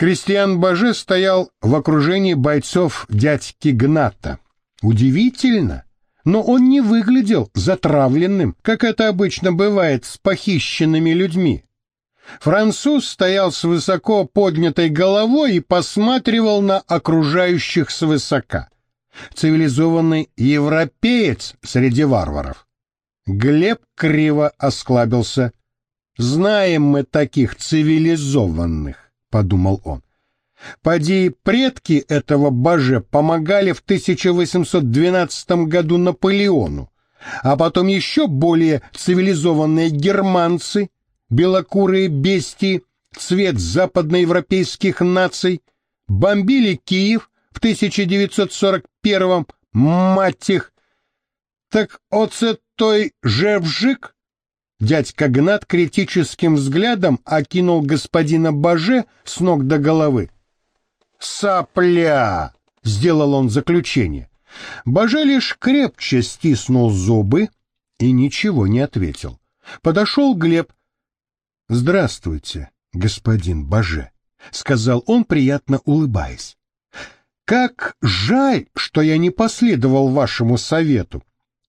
Кристиан Баже стоял в окружении бойцов дядьки Гната. Удивительно, но он не выглядел затравленным, как это обычно бывает с похищенными людьми. Француз стоял с высоко поднятой головой и посматривал на окружающих свысока. Цивилизованный европеец среди варваров. Глеб криво осклабился. «Знаем мы таких цивилизованных», — подумал он. Поди, предки этого боже помогали в 1812 году Наполеону, а потом еще более цивилизованные германцы, белокурые бестии, цвет западноевропейских наций, бомбили Киев в 1941 мать их. Так оце той жевжик? Дядька Гнат критическим взглядом окинул господина Баже с ног до головы. «Сопля!» — сделал он заключение. Баже лишь крепче стиснул зубы и ничего не ответил. Подошел Глеб. «Здравствуйте, господин Баже», — сказал он, приятно улыбаясь. «Как жаль, что я не последовал вашему совету.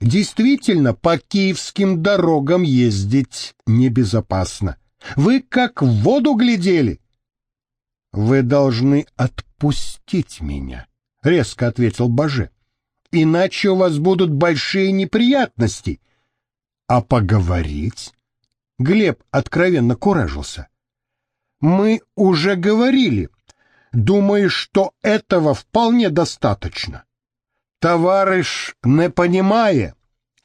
Действительно, по киевским дорогам ездить небезопасно. Вы как в воду глядели. Вы должны отпустить меня, резко ответил Боже. Иначе у вас будут большие неприятности. А поговорить? Глеб откровенно куражился. Мы уже говорили. Думаю, что этого вполне достаточно Товарищ не понимая,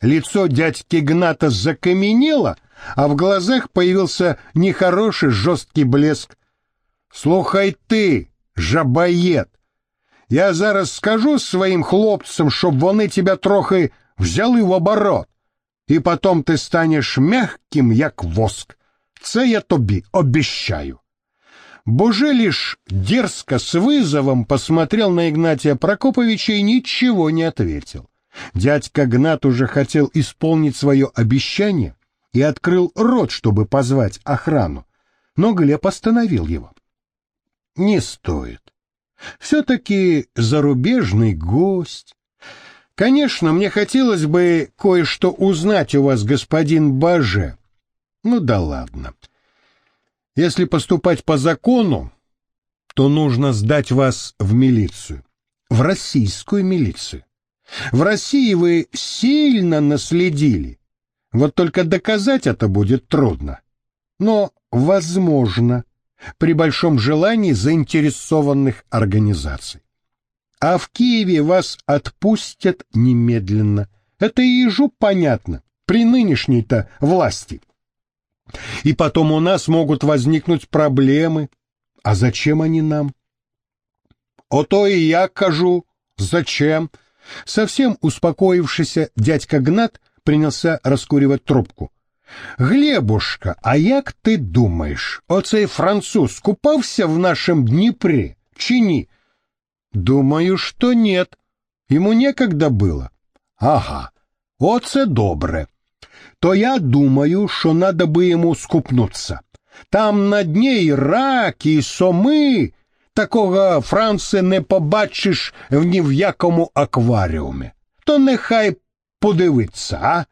лицо дядьки Гната закаменело, а в глазах появился нехороший жесткий блеск. «Слухай ты, жабоєд, я зараз скажу своим хлопцам, щоб вони тебя трохи взяли в оборот, і потом ти станеш мягким, як воск. Це я тобі обіщаю. Боже лишь дерзко с вызовом посмотрел на Игнатия Прокоповича и ничего не ответил. Дядька Гнат уже хотел исполнить свое обещание и открыл рот, чтобы позвать охрану, но Глеб остановил его. Не стоит. Все-таки зарубежный гость. Конечно, мне хотелось бы кое-что узнать у вас, господин Баже. Ну да ладно. Если поступать по закону, то нужно сдать вас в милицию, в российскую милицию. В России вы сильно наследили. Вот только доказать это будет трудно. Но возможно при большом желании заинтересованных организаций. А в Киеве вас отпустят немедленно. Это и ежу понятно при нынешней-то власти. И потом у нас могут возникнуть проблемы. А зачем они нам? О то и я кажу. Зачем? Совсем успокоившийся дядька Гнат принялся раскуривать трубку. Глебушка, а як ти думаєш, оцей француз купався в нашем Дніпрі чи ні? Думаю, що нет. Йому некогда было. Ага, оце добре то я думаю, що надо би йому скупнуться. Там на дні і раки, і соми. Такого Франце не побачиш в ні в якому акваріумі. То нехай подивиться, а?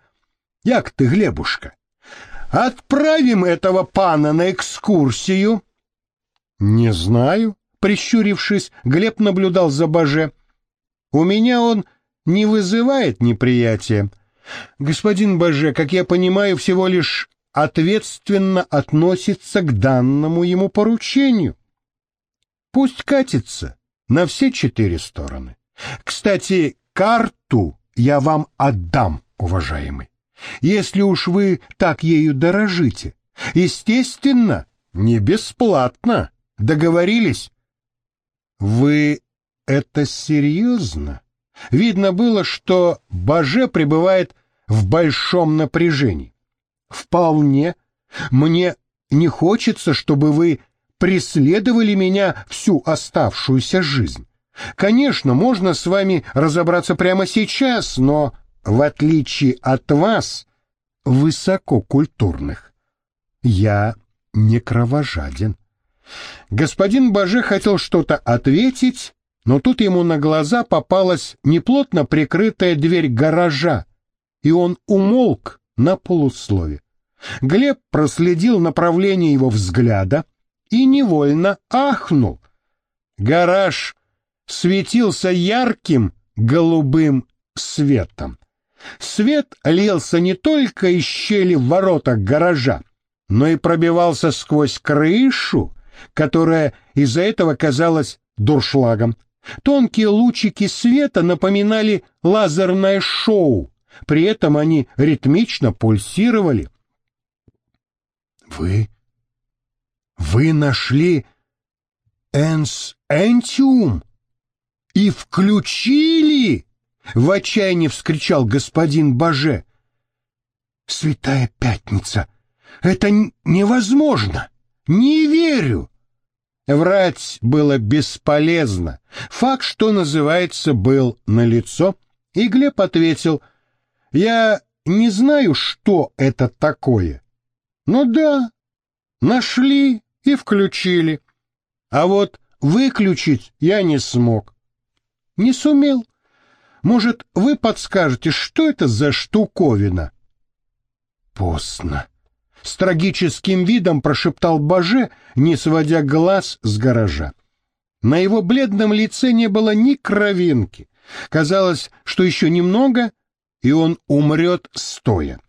Як ти, Глебушка? Отправим этого пана на экскурсию? Не знаю, прищурившись, Глеб наблюдал за Боже. У меня он не вызывает неприятия. Господин Баже, как я понимаю, всего лишь ответственно относится к данному ему поручению. Пусть катится на все четыре стороны. Кстати, карту я вам отдам, уважаемый, если уж вы так ею дорожите. Естественно, не бесплатно. Договорились? Вы это серьезно? Видно было, что Баже пребывает в большом напряжении. Вполне. Мне не хочется, чтобы вы преследовали меня всю оставшуюся жизнь. Конечно, можно с вами разобраться прямо сейчас, но, в отличие от вас, высококультурных, я не кровожаден. Господин Баже хотел что-то ответить, но тут ему на глаза попалась неплотно прикрытая дверь гаража, и он умолк на полуслове. Глеб проследил направление его взгляда и невольно ахнул. Гараж светился ярким голубым светом. Свет лился не только из щели в воротах гаража, но и пробивался сквозь крышу, которая из-за этого казалась дуршлагом. Тонкие лучики света напоминали лазерное шоу, при этом они ритмично пульсировали. «Вы... вы нашли Энс Энтиум и включили?» — в отчаянии вскричал господин Баже. «Святая Пятница! Это невозможно! Не верю!» Врать было бесполезно. Факт, что называется, был налицо, и Глеб ответил, «Я не знаю, что это такое. Ну да, нашли и включили. А вот выключить я не смог. Не сумел. Может, вы подскажете, что это за штуковина?» Поздно. С трагическим видом прошептал Баже, не сводя глаз с гаража. На его бледном лице не было ни кровинки. Казалось, что еще немного, и он умрет стоя.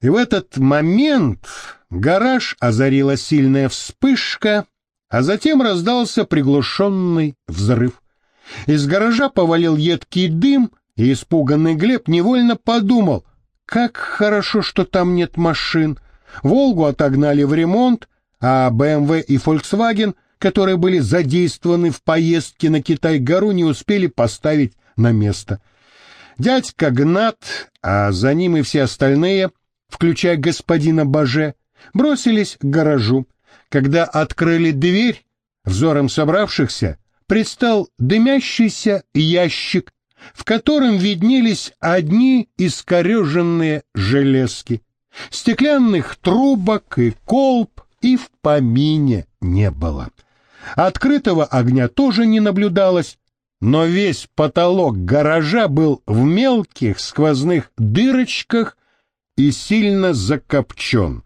И в этот момент гараж озарила сильная вспышка, а затем раздался приглушенный взрыв. Из гаража повалил едкий дым, и испуганный Глеб невольно подумал, как хорошо, что там нет машин. «Волгу» отогнали в ремонт, а «БМВ» и «Фольксваген», которые были задействованы в поездке на Китай-гору, не успели поставить на место. Дядька Гнат, а за ним и все остальные, включая господина Баже, бросились к гаражу. Когда открыли дверь, взором собравшихся предстал дымящийся ящик, в котором виднелись одни искореженные железки. Стеклянных трубок и колб и в помине не было. Открытого огня тоже не наблюдалось, но весь потолок гаража был в мелких сквозных дырочках и сильно закопчен.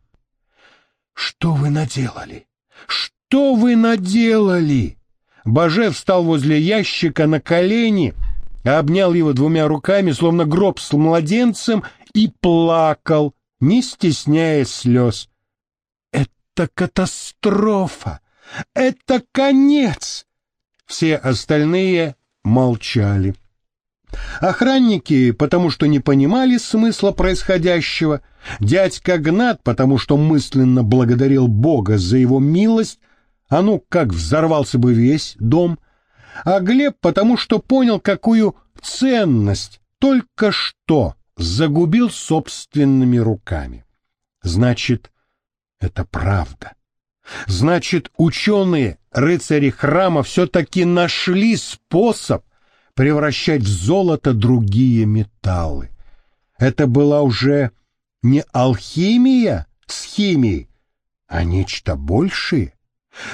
«Что вы наделали? Что вы наделали?» Боже встал возле ящика на колени, обнял его двумя руками, словно гроб с младенцем, и плакал, не стесняя слез. «Это катастрофа! Это конец!» Все остальные молчали. Охранники, потому что не понимали смысла происходящего, дядька Гнат, потому что мысленно благодарил Бога за его милость, а ну как взорвался бы весь дом, а Глеб, потому что понял, какую ценность только что загубил собственными руками. Значит, это правда. Значит, ученые, рыцари храма все-таки нашли способ превращать в золото другие металлы. Это была уже не алхимия с химией, а нечто большее.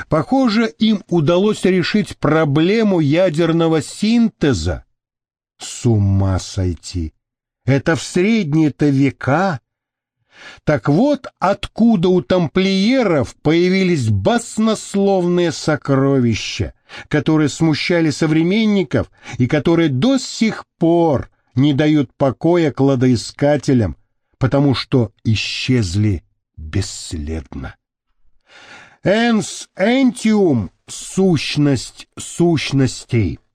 Похоже, им удалось решить проблему ядерного синтеза. С ума сойти! Это в средние-то века. Так вот, откуда у тамплиеров появились баснословные сокровища, которые смущали современников и которые до сих пор не дают покоя кладоискателям, потому что исчезли бесследно. Энс энтиум — сущность сущностей —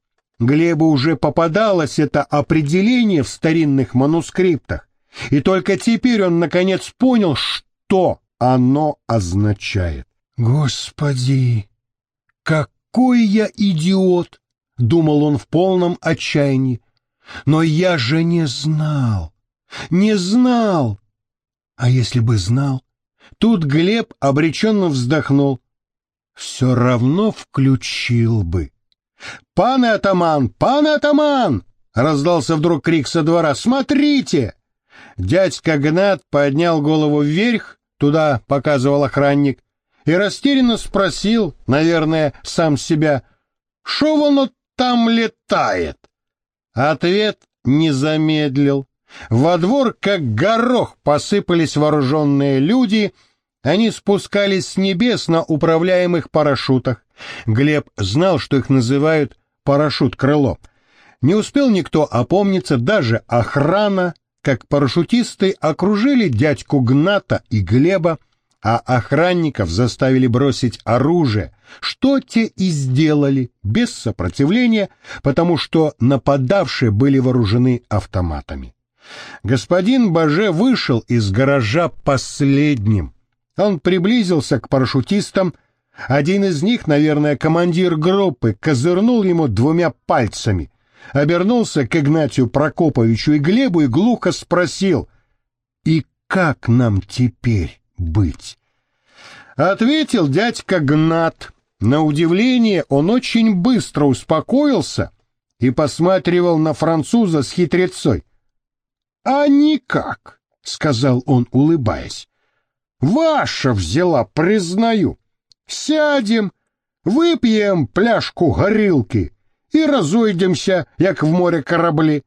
Глебу уже попадалось это определение в старинных манускриптах, и только теперь он наконец понял, что оно означает. «Господи, какой я идиот!» — думал он в полном отчаянии. «Но я же не знал, не знал!» А если бы знал? Тут Глеб обреченно вздохнул. «Все равно включил бы». «Пан атаман! Пан атаман!» — раздался вдруг крик со двора. «Смотрите!» Дядька Гнат поднял голову вверх, туда показывал охранник. и растерянно спросил, наверное, сам себя, «Шо воно там летает?» Ответ не замедлил. Во двор, как горох, посыпались вооруженные люди, они спускались с небес на управляемых парашютах. Глеб знал, что их называют парашют-крыло. Не успел никто опомниться, даже охрана, как парашютисты окружили дядьку Гната и Глеба, а охранников заставили бросить оружие, что те и сделали без сопротивления, потому что нападавшие были вооружены автоматами. Господин Баже вышел из гаража последним. Он приблизился к парашютистам. Один из них, наверное, командир группы, козырнул ему двумя пальцами, обернулся к Игнатию Прокоповичу и Глебу и глухо спросил, «И как нам теперь быть?» Ответил дядька Гнат. На удивление он очень быстро успокоился и посматривал на француза с хитрецой. «А никак», — сказал он, улыбаясь. «Ваша взяла, признаю. Сядем, выпьем пляшку горілки и разойдемся, як в море корабли.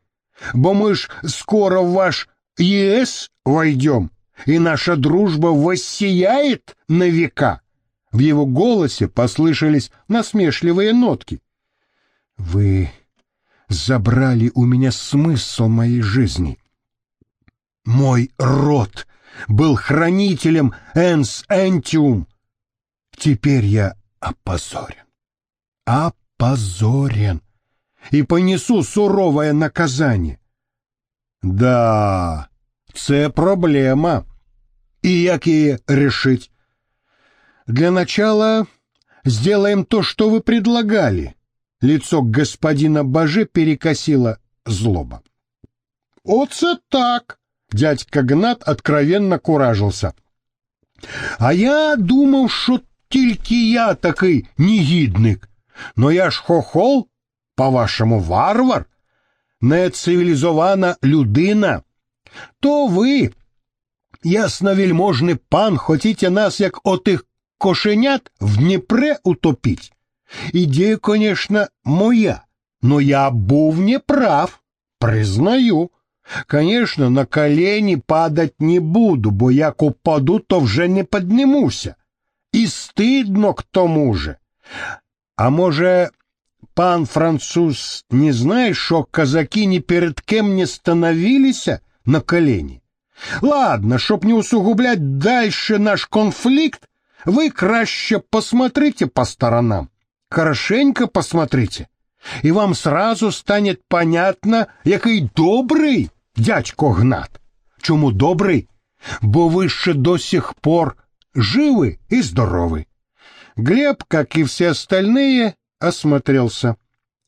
Бо мы ж скоро в ваш ЕС войдем, и наша дружба воссияет на века». В его голосе послышались насмешливые нотки. «Вы забрали у меня смысл моей жизни. Мой род был хранителем Энс Энтиум. Теперь я опозорен. Опозорен. И понесу суровое наказание. Да, це проблема. И як її решить? Для начала сделаем то, что вы предлагали. Лицо господина Баже перекосило злоба. Оце так, Дядька Гнат откровенно куражился. А я думав, що тільки я такий негідник. Но я ж хохол, по-вашому, варвар, нецивілізована людина. То ви, ясновільможний пан, хотіте нас, як отих кошенят, в Дніпре утопить. Ідея, конечно, моя, но я був неправ, признаю. Конечно, на колени падать не буду, бо як упаду, то вже не піднімуся. І стидно к тому же. А може, пан француз не знає, що казаки ні перед кем не становилися на колени? Ладно, щоб не усугублять дальше наш конфликт, вы краще посмотрите по сторонам, хорошенько посмотрите, и вам сразу станет понятно, який добрий дядько Гнат. Чому добрий? Бо ви ще до сих пор живы и здоровы. Глеб, как и все остальные, осмотрелся.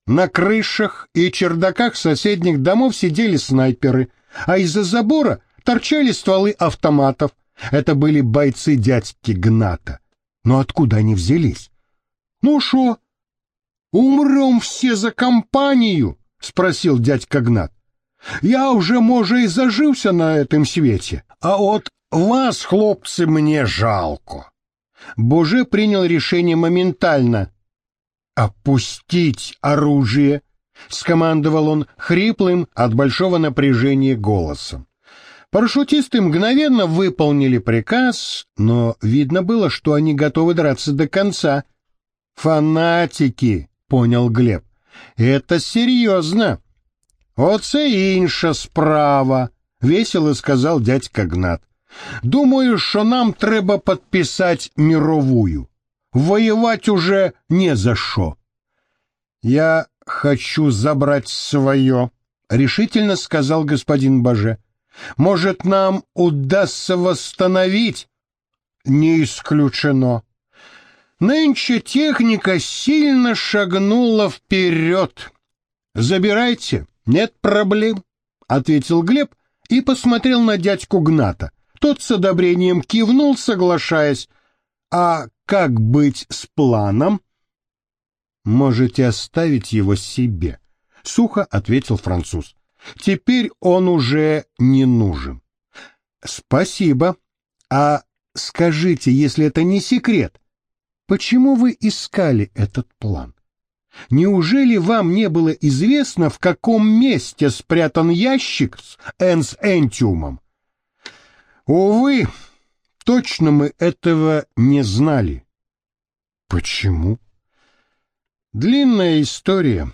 На крышах и чердаках соседних домов сидели снайперы, а из-за забора торчали стволы автоматов. Это были бойцы дядьки Гната. Но откуда они взялись? — Ну шо, умрем все за компанию? — спросил дядька Гнат. Я уже, може, и зажився на этом свете, а от вас, хлопцы, мне жалко. Боже принял решение моментально. «Опустить оружие!» — скомандовал он хриплым от большого напряжения голосом. Парашютисты мгновенно выполнили приказ, но видно было, что они готовы драться до конца. «Фанатики!» — понял Глеб. «Это серьезно!» Оце інша справа, весело сказав дядька Гнат. Думаю, що нам треба підписати мировую. Воевать уже не за что. Я хочу забрать свое, решительно сказал господин Баже. Может, нам удастся восстановить? Не исключено. Нынче техника сильно шагнула вперед. Забирайте. «Нет проблем», — ответил Глеб и посмотрел на дядьку Гната. Тот с одобрением кивнул, соглашаясь. «А как быть с планом?» «Можете оставить его себе», — сухо ответил француз. «Теперь он уже не нужен». «Спасибо. А скажите, если это не секрет, почему вы искали этот план? Неужели вам не было известно, в каком месте спрятан ящик с энс-энтиумом? Увы, точно мы этого не знали. Почему? Длинная история.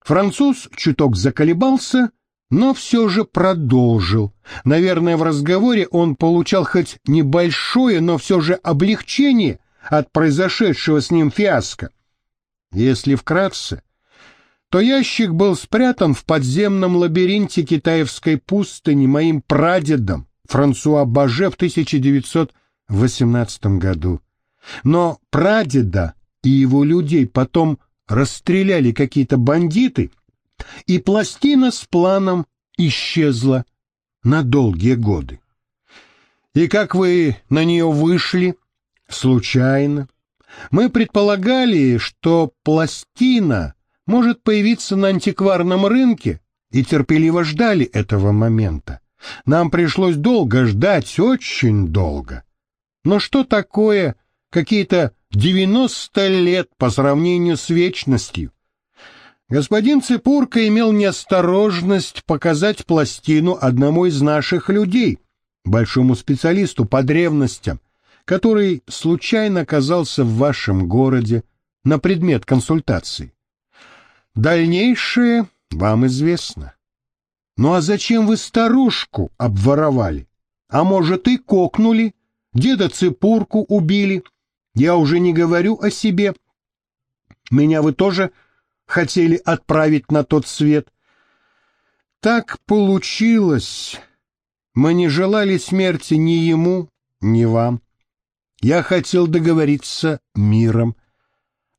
Француз чуток заколебался, но все же продолжил. Наверное, в разговоре он получал хоть небольшое, но все же облегчение от произошедшего с ним фиаско. Если вкратце, то ящик был спрятан в подземном лабиринте китаевской пустыни моим прадедом Франсуа Баже в 1918 году. Но прадеда и его людей потом расстреляли какие-то бандиты, и пластина с планом исчезла на долгие годы. И как вы на нее вышли? Случайно. Мы предполагали, что пластина может появиться на антикварном рынке, и терпеливо ждали этого момента. Нам пришлось долго ждать, очень долго. Но что такое какие-то девяносто лет по сравнению с вечностью? Господин Цепурка имел неосторожность показать пластину одному из наших людей, большому специалисту по древностям, который случайно оказался в вашем городе на предмет консультации. Дальнейшее вам известно. Ну а зачем вы старушку обворовали? А может и кокнули, деда Цепурку убили? Я уже не говорю о себе. Меня вы тоже хотели отправить на тот свет. Так получилось. Мы не желали смерти ни ему, ни вам. Я хотел договориться миром,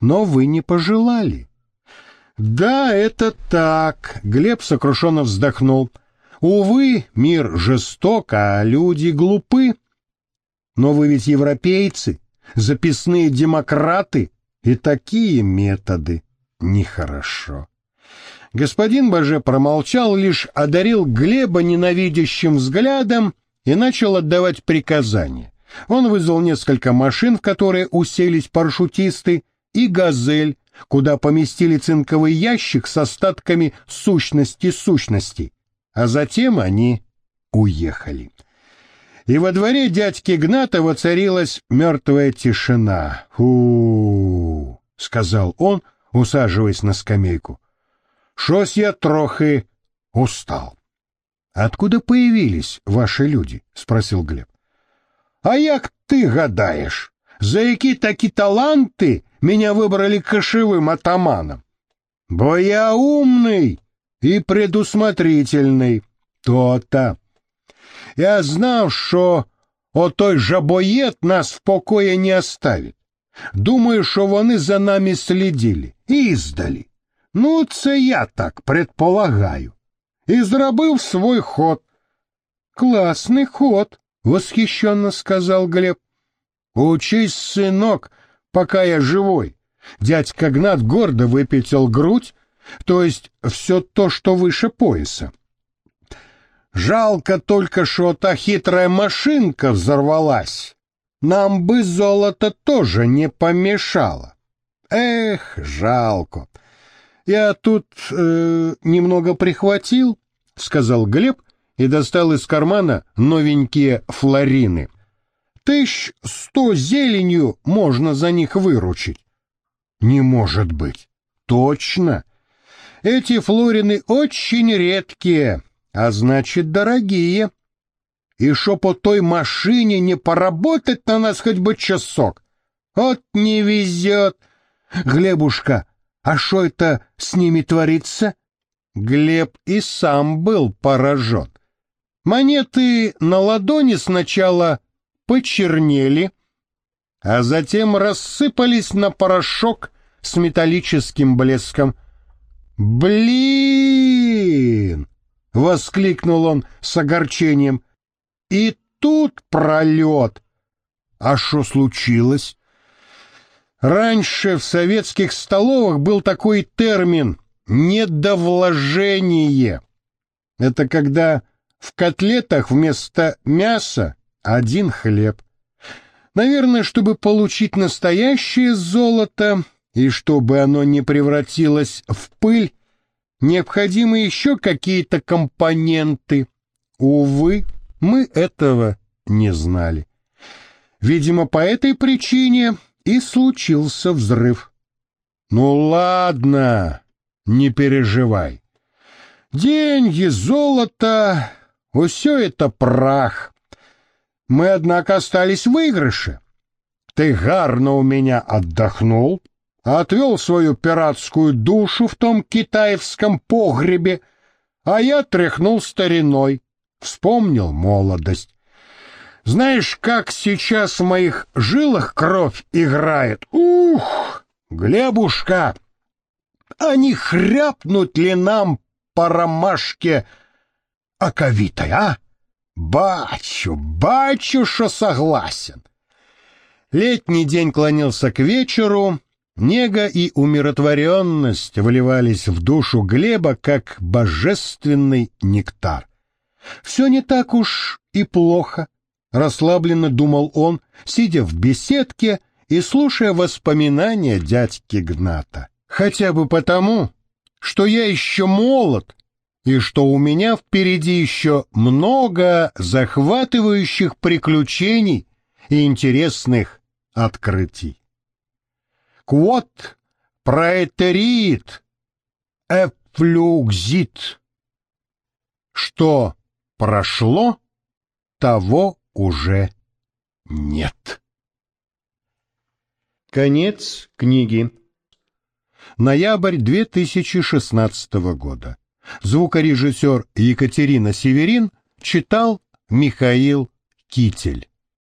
но вы не пожелали. Да, это так, Глеб сокрушенно вздохнул. Увы, мир жесток, а люди глупы. Но вы ведь европейцы, записные демократы, и такие методы нехорошо. Господин Баже промолчал, лишь одарил Глеба ненавидящим взглядом и начал отдавать приказания. Он вызвал несколько машин, в которые уселись парашютисты, и «Газель», куда поместили цинковый ящик с остатками сущности сущностей, а затем они уехали. И во дворе дядьки Гната воцарилась мертвая тишина. у, -у, -у сказал он, усаживаясь на скамейку. «Шось я трохи устал». «Откуда появились ваши люди?» — спросил Глеб. А як ты гадаешь, за які такі таланты меня выбрали кошевым атаманом? Бо я умный и предусмотрительный. То-то. Я знав, що отой жабоєт нас в покої не оставить. Думаю, що вони за нами слідили. Іздалі. Ну, це я так предполагаю. І зробив свой ход. Класний ход, — восхищенно сказал Глеб. «Учись, сынок, пока я живой». Дядька Гнат гордо выпятил грудь, то есть все то, что выше пояса. Жалко только, что та хитрая машинка взорвалась. Нам бы золото тоже не помешало. Эх, жалко. Я тут э, немного прихватил, — сказал Глеб и достал из кармана новенькие флорины. Тысяч сто зеленью можно за них выручить. Не может быть. Точно. Эти флорины очень редкие, а значит дорогие. И шо по той машине не поработать на нас хоть бы часок? Вот не везет. Глебушка, а что это с ними творится? Глеб и сам был поражен. Монеты на ладони сначала почернели, а затем рассыпались на порошок с металлическим блеском. «Блин!» — воскликнул он с огорчением. «И тут пролет!» «А что случилось?» Раньше в советских столовых был такой термин «недовложение». Это когда в котлетах вместо мяса один хлеб. Наверное, чтобы получить настоящее золото и чтобы оно не превратилось в пыль, необходимы еще какие-то компоненты. Увы, мы этого не знали. Видимо, по этой причине и случился взрыв. Ну ладно, не переживай. Деньги, золото — все это прах. Мы, однако, остались в выигрыше. Ты гарно у меня отдохнул, отвел свою пиратскую душу в том китаевском погребе, а я тряхнул стариной, вспомнил молодость. Знаешь, как сейчас в моих жилах кровь играет? Ух, Глебушка, а не хряпнуть ли нам по ромашке оковитой, а? Бачу, бачу, что согласен. Летний день клонился к вечеру, нега и умиротворенность вливались в душу Глеба, как божественный нектар. Все не так уж и плохо, расслабленно думал он, сидя в беседке и слушая воспоминания дядьки Гната. Хотя бы потому, что я еще молод и что у меня впереди еще много захватывающих приключений и интересных открытий. Квот проэтерит эфлюкзит. Что прошло, того уже нет. Конец книги. Ноябрь 2016 года. Звукорежиссер Екатерина Северин читал Михаил Китель.